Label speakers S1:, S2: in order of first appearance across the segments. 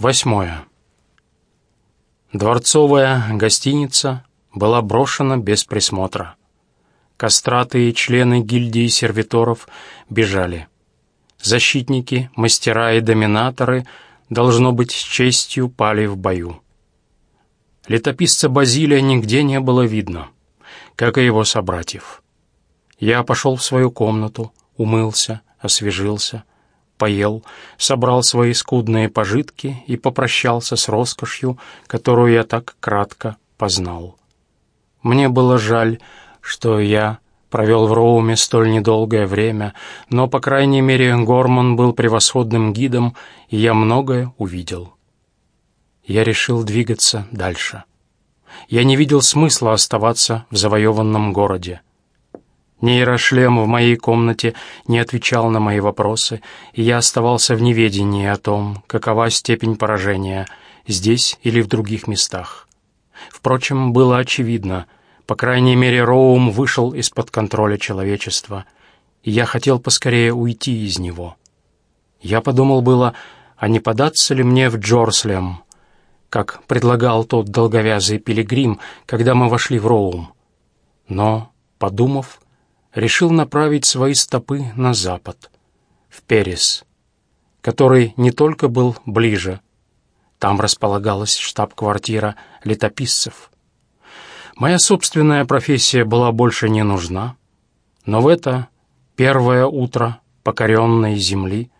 S1: Восьмое. Дворцовая гостиница была брошена без присмотра. Кастраты и члены гильдии сервиторов бежали. Защитники, мастера и доминаторы, должно быть, с честью пали в бою. Летописца Базилия нигде не было видно, как и его собратьев. Я пошел в свою комнату, умылся, освежился, поел, собрал свои скудные пожитки и попрощался с роскошью, которую я так кратко познал. Мне было жаль, что я провел в Роуме столь недолгое время, но, по крайней мере, Горман был превосходным гидом, и я многое увидел. Я решил двигаться дальше. Я не видел смысла оставаться в завоеванном городе. Нейрошлем в моей комнате не отвечал на мои вопросы, и я оставался в неведении о том, какова степень поражения здесь или в других местах. Впрочем, было очевидно, по крайней мере, Роум вышел из-под контроля человечества, и я хотел поскорее уйти из него. Я подумал было, а не податься ли мне в Джорслем, как предлагал тот долговязый пилигрим, когда мы вошли в Роум. Но, подумав, решил направить свои стопы на запад, в Перес, который не только был ближе, там располагалась штаб-квартира летописцев. Моя собственная профессия была больше не нужна, но в это первое утро покоренной земли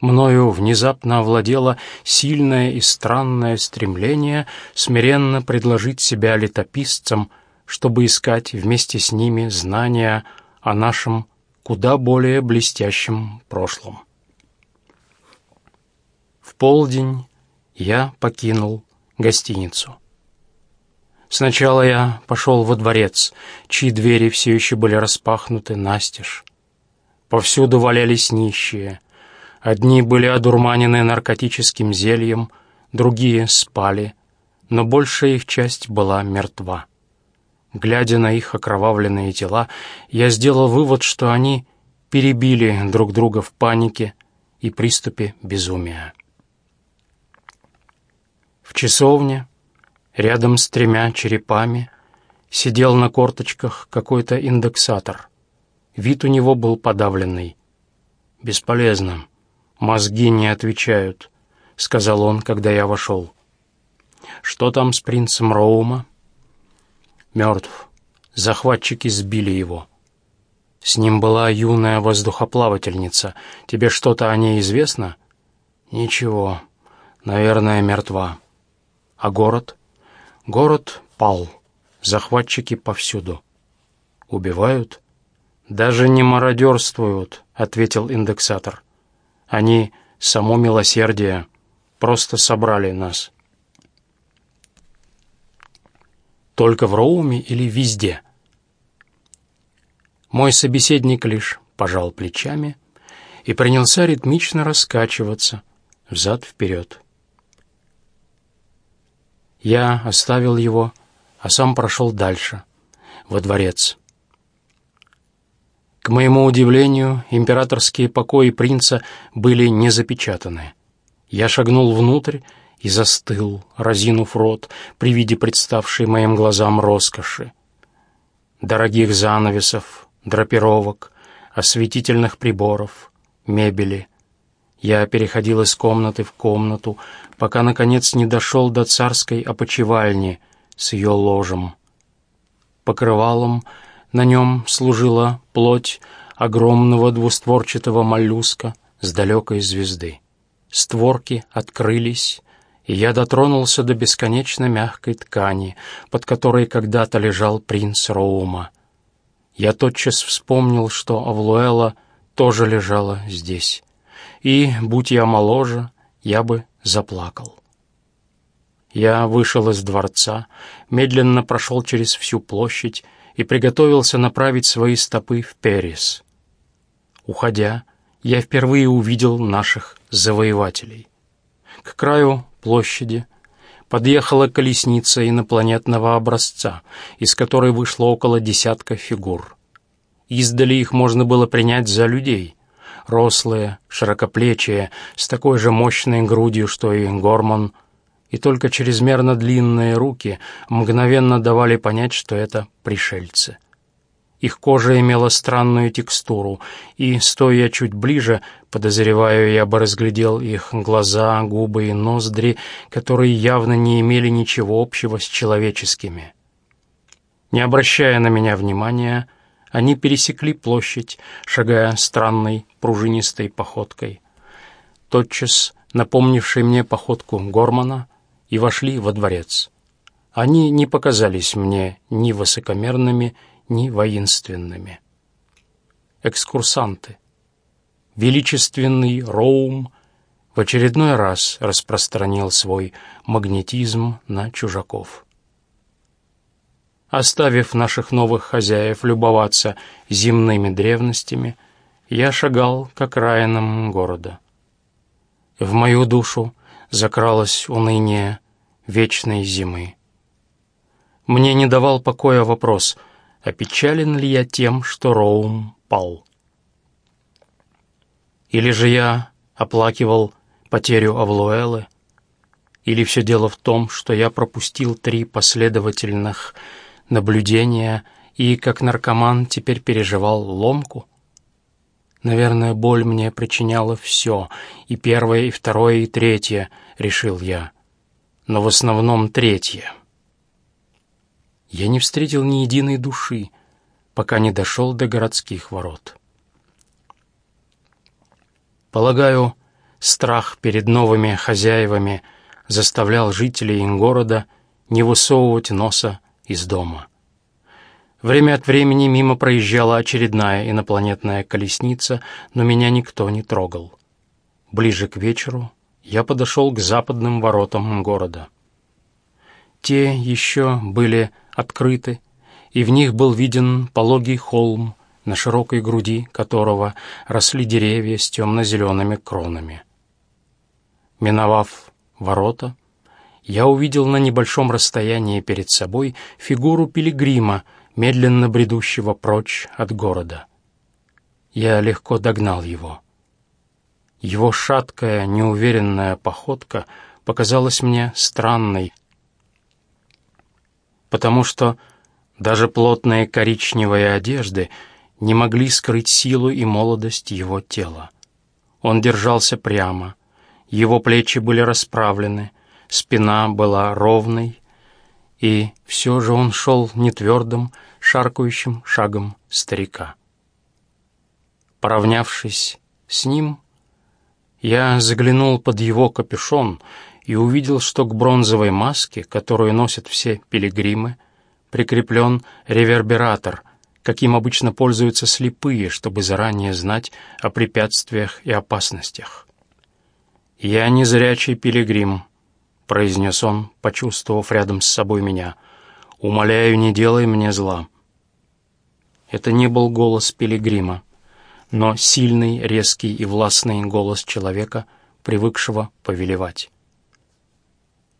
S1: мною внезапно овладело сильное и странное стремление смиренно предложить себя летописцам, чтобы искать вместе с ними знания о нашем куда более блестящем прошлом. В полдень я покинул гостиницу. Сначала я пошел во дворец, чьи двери все еще были распахнуты настежь. Повсюду валялись нищие. Одни были одурманены наркотическим зельем, другие спали, но большая их часть была мертва. Глядя на их окровавленные тела, я сделал вывод, что они перебили друг друга в панике и приступе безумия. В часовне, рядом с тремя черепами, сидел на корточках какой-то индексатор. Вид у него был подавленный. «Бесполезно. Мозги не отвечают», — сказал он, когда я вошел. «Что там с принцем Роума?» Мертв. Захватчики сбили его. С ним была юная воздухоплавательница. Тебе что-то о ней известно? Ничего. Наверное, мертва. А город? Город пал. Захватчики повсюду. Убивают? Даже не мародерствуют, ответил индексатор. Они само милосердие. Просто собрали нас. Только в Роуме или везде? Мой собеседник лишь пожал плечами и принялся ритмично раскачиваться взад-вперед. Я оставил его, а сам прошел дальше, во дворец. К моему удивлению, императорские покои принца были не запечатаны. Я шагнул внутрь и застыл, разинув рот при виде представшей моим глазам роскоши. Дорогих занавесов, драпировок, осветительных приборов, мебели. Я переходил из комнаты в комнату, пока, наконец, не дошел до царской опочивальни с ее ложем. Покрывалом на нем служила плоть огромного двустворчатого моллюска с далекой звезды. Створки открылись, и я дотронулся до бесконечно мягкой ткани, под которой когда-то лежал принц Роума. Я тотчас вспомнил, что Авлуэла тоже лежала здесь, и, будь я моложе, я бы заплакал. Я вышел из дворца, медленно прошел через всю площадь и приготовился направить свои стопы в Перис. Уходя, я впервые увидел наших завоевателей. К краю площади подъехала колесница инопланетного образца, из которой вышло около десятка фигур. Издали их можно было принять за людей. рослые, широкоплечие, с такой же мощной грудью, что и Гормон, и только чрезмерно длинные руки мгновенно давали понять, что это пришельцы. Их кожа имела странную текстуру, и, стоя чуть ближе, подозреваю, я бы разглядел их глаза, губы и ноздри, которые явно не имели ничего общего с человеческими. Не обращая на меня внимания, они пересекли площадь, шагая странной пружинистой походкой. Тотчас напомнившей мне походку Гормана, и вошли во дворец. Они не показались мне ни высокомерными, ни воинственными. Экскурсанты. Величественный Роум в очередной раз распространил свой магнетизм на чужаков. Оставив наших новых хозяев любоваться земными древностями, я шагал к окраинам города. В мою душу закралось уныние вечной зимы. Мне не давал покоя вопрос, опечален ли я тем, что Роум пал. Или же я оплакивал потерю Авлуэлы, или все дело в том, что я пропустил три последовательных наблюдения и, как наркоман, теперь переживал ломку? Наверное, боль мне причиняла все, и первое, и второе, и третье, решил я. Но в основном третье. Я не встретил ни единой души, пока не дошел до городских ворот. Полагаю, страх перед новыми хозяевами заставлял жителей города не высовывать носа из дома. Время от времени мимо проезжала очередная инопланетная колесница, но меня никто не трогал. Ближе к вечеру я подошел к западным воротам города. Те еще были открыты, и в них был виден пологий холм, на широкой груди которого росли деревья с темно-зелеными кронами. Миновав ворота, я увидел на небольшом расстоянии перед собой фигуру пилигрима, медленно бредущего прочь от города. Я легко догнал его. Его шаткая, неуверенная походка показалась мне странной, потому что даже плотные коричневые одежды не могли скрыть силу и молодость его тела. Он держался прямо, его плечи были расправлены, спина была ровной, и все же он шел нетвердым, шаркающим шагом старика. Поравнявшись с ним, я заглянул под его капюшон и увидел, что к бронзовой маске, которую носят все пилигримы, прикреплен ревербератор, каким обычно пользуются слепые, чтобы заранее знать о препятствиях и опасностях. «Я не зрячий пилигрим», — произнес он, почувствовав рядом с собой меня. «Умоляю, не делай мне зла». Это не был голос пилигрима, но сильный, резкий и властный голос человека, привыкшего повелевать.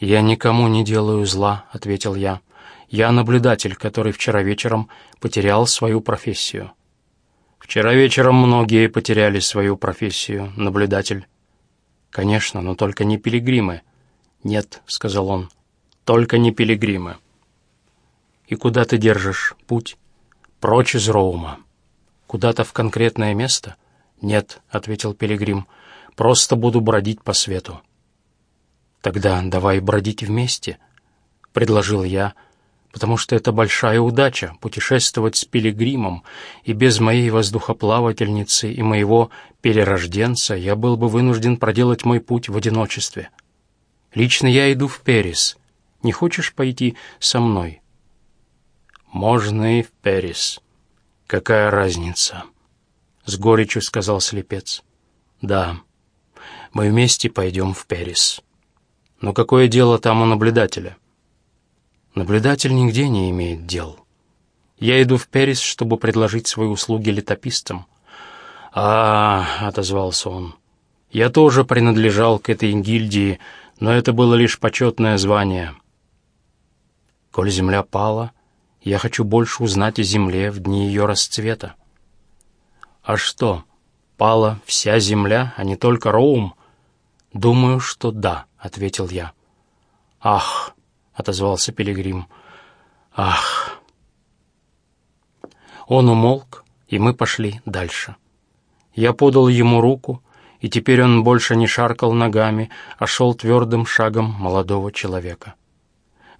S1: «Я никому не делаю зла», — ответил я. «Я наблюдатель, который вчера вечером потерял свою профессию». «Вчера вечером многие потеряли свою профессию, наблюдатель». «Конечно, но только не пилигримы». «Нет», — сказал он, — «только не пилигримы». «И куда ты держишь путь?» «Прочь из Роума». «Куда-то в конкретное место?» «Нет», — ответил пилигрим, — «просто буду бродить по свету». «Тогда давай бродить вместе», — предложил я, потому что это большая удача — путешествовать с пилигримом, и без моей воздухоплавательницы и моего перерожденца я был бы вынужден проделать мой путь в одиночестве. Лично я иду в Перис. Не хочешь пойти со мной?» «Можно и в Перис. Какая разница?» — с горечью сказал слепец. «Да, мы вместе пойдем в Перис». Но какое дело там у наблюдателя? Наблюдатель нигде не имеет дел. Я иду в Перис, чтобы предложить свои услуги летописцам. «А, — отозвался он, — я тоже принадлежал к этой гильдии, но это было лишь почетное звание. Коль земля пала, я хочу больше узнать о земле в дни ее расцвета. А что, пала вся земля, а не только Роум? Думаю, что да, ответил я. Ах, отозвался Пилигрим. Ах. Он умолк, и мы пошли дальше. Я подал ему руку, и теперь он больше не шаркал ногами, а шел твердым шагом молодого человека.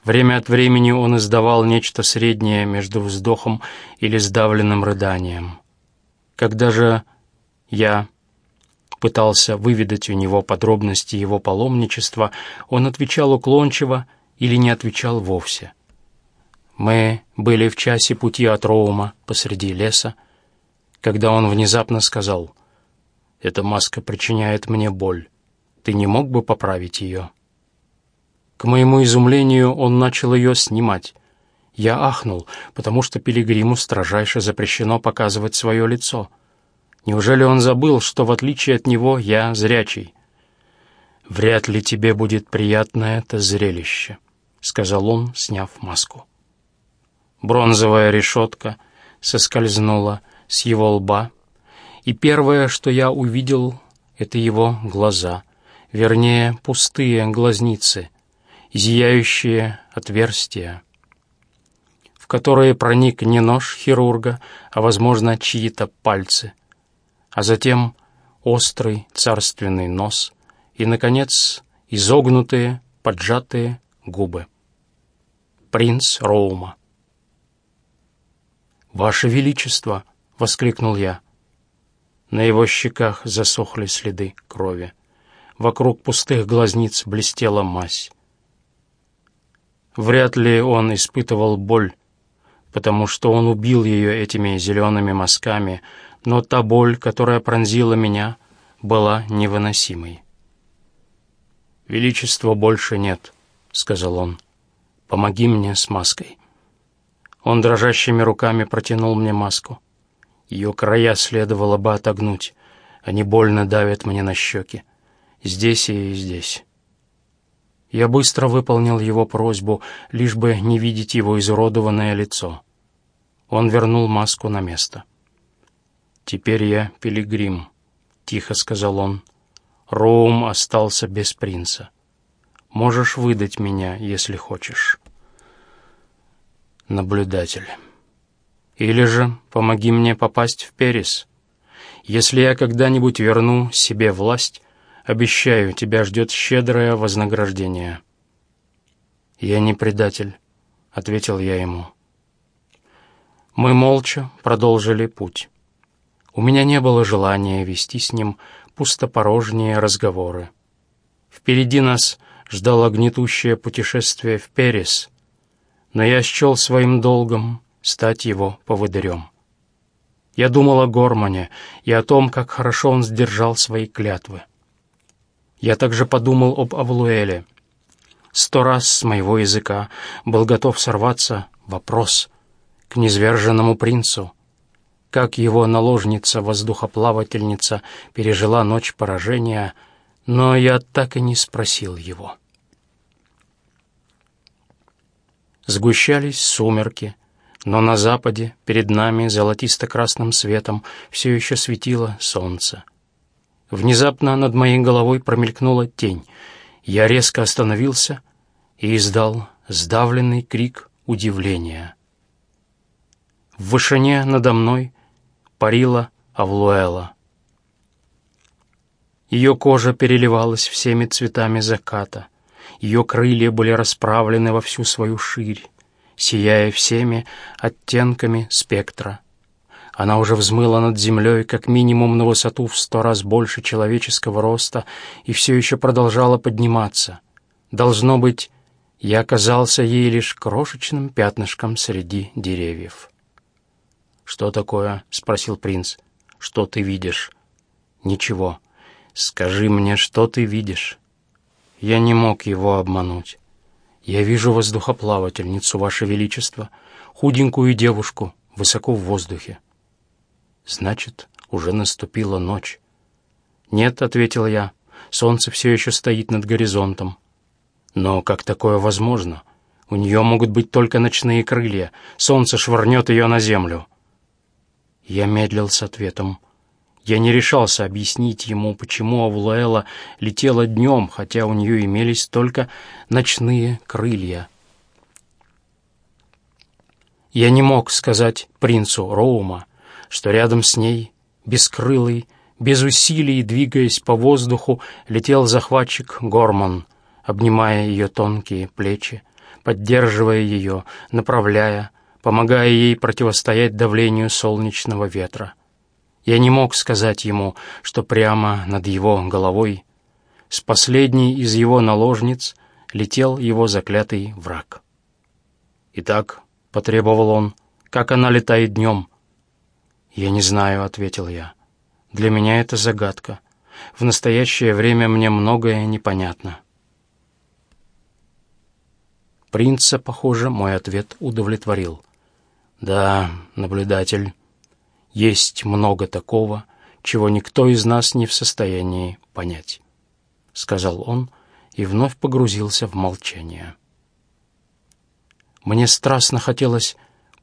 S1: Время от времени он издавал нечто среднее между вздохом или сдавленным рыданием. Когда же я пытался выведать у него подробности его паломничества, он отвечал уклончиво или не отвечал вовсе. Мы были в часе пути от Роума посреди леса, когда он внезапно сказал, «Эта маска причиняет мне боль. Ты не мог бы поправить ее?» К моему изумлению он начал ее снимать. Я ахнул, потому что пилигриму строжайше запрещено показывать свое лицо. Неужели он забыл, что в отличие от него я зрячий? «Вряд ли тебе будет приятно это зрелище», — сказал он, сняв маску. Бронзовая решетка соскользнула с его лба, и первое, что я увидел, — это его глаза, вернее, пустые глазницы — зияющие отверстия, в которые проник не нож хирурга, а, возможно, чьи-то пальцы, а затем острый царственный нос и, наконец, изогнутые, поджатые губы. Принц Роума. «Ваше Величество!» — воскликнул я. На его щеках засохли следы крови. Вокруг пустых глазниц блестела мазь. Вряд ли он испытывал боль, потому что он убил ее этими зелеными мазками, но та боль, которая пронзила меня, была невыносимой. «Величества больше нет», — сказал он. «Помоги мне с маской». Он дрожащими руками протянул мне маску. Ее края следовало бы отогнуть. Они больно давят мне на щеки. Здесь и здесь. Я быстро выполнил его просьбу, лишь бы не видеть его изуродованное лицо. Он вернул маску на место. «Теперь я пилигрим», — тихо сказал он. «Роум остался без принца. Можешь выдать меня, если хочешь». Наблюдатель. «Или же помоги мне попасть в Перес. Если я когда-нибудь верну себе власть, Обещаю, тебя ждет щедрое вознаграждение». «Я не предатель», — ответил я ему. Мы молча продолжили путь. У меня не было желания вести с ним пустопорожние разговоры. Впереди нас ждало гнетущее путешествие в Перес, но я счел своим долгом стать его поводырем. Я думал о Гормане и о том, как хорошо он сдержал свои клятвы. Я также подумал об Авлуэле. Сто раз с моего языка был готов сорваться вопрос к низверженному принцу. Как его наложница-воздухоплавательница пережила ночь поражения, но я так и не спросил его. Сгущались сумерки, но на западе, перед нами, золотисто-красным светом, все еще светило солнце. Внезапно над моей головой промелькнула тень. Я резко остановился и издал сдавленный крик удивления. В вышине надо мной парила Авлуэла. Ее кожа переливалась всеми цветами заката. Ее крылья были расправлены во всю свою ширь, сияя всеми оттенками спектра. Она уже взмыла над землей как минимум на высоту в сто раз больше человеческого роста и все еще продолжала подниматься. Должно быть, я оказался ей лишь крошечным пятнышком среди деревьев. «Что такое?» — спросил принц. «Что ты видишь?» «Ничего. Скажи мне, что ты видишь?» Я не мог его обмануть. «Я вижу воздухоплавательницу, Ваше Величество, худенькую девушку, высоко в воздухе. Значит, уже наступила ночь. «Нет», — ответил я, — «солнце все еще стоит над горизонтом». «Но как такое возможно? У нее могут быть только ночные крылья. Солнце швырнет ее на землю». Я медлил с ответом. Я не решался объяснить ему, почему Авлуэла летела днем, хотя у нее имелись только ночные крылья. Я не мог сказать принцу Роума, что рядом с ней, бескрылый, без усилий, двигаясь по воздуху, летел захватчик Горман, обнимая ее тонкие плечи, поддерживая ее, направляя, помогая ей противостоять давлению солнечного ветра. Я не мог сказать ему, что прямо над его головой с последней из его наложниц летел его заклятый враг. «Итак», — потребовал он, — «как она летает днем?» «Я не знаю», — ответил я. «Для меня это загадка. В настоящее время мне многое непонятно». Принца, похоже, мой ответ удовлетворил. «Да, наблюдатель, есть много такого, чего никто из нас не в состоянии понять», — сказал он и вновь погрузился в молчание. Мне страстно хотелось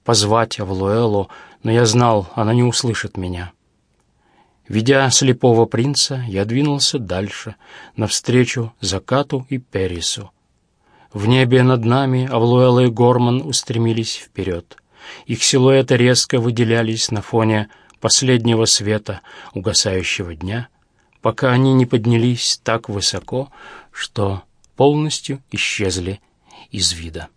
S1: позвать Авлуэлу, но я знал, она не услышит меня. Ведя слепого принца, я двинулся дальше, навстречу закату и Перису. В небе над нами Авлуэла и Горман устремились вперед. Их силуэты резко выделялись на фоне последнего света угасающего дня, пока они не поднялись так высоко, что полностью исчезли из вида.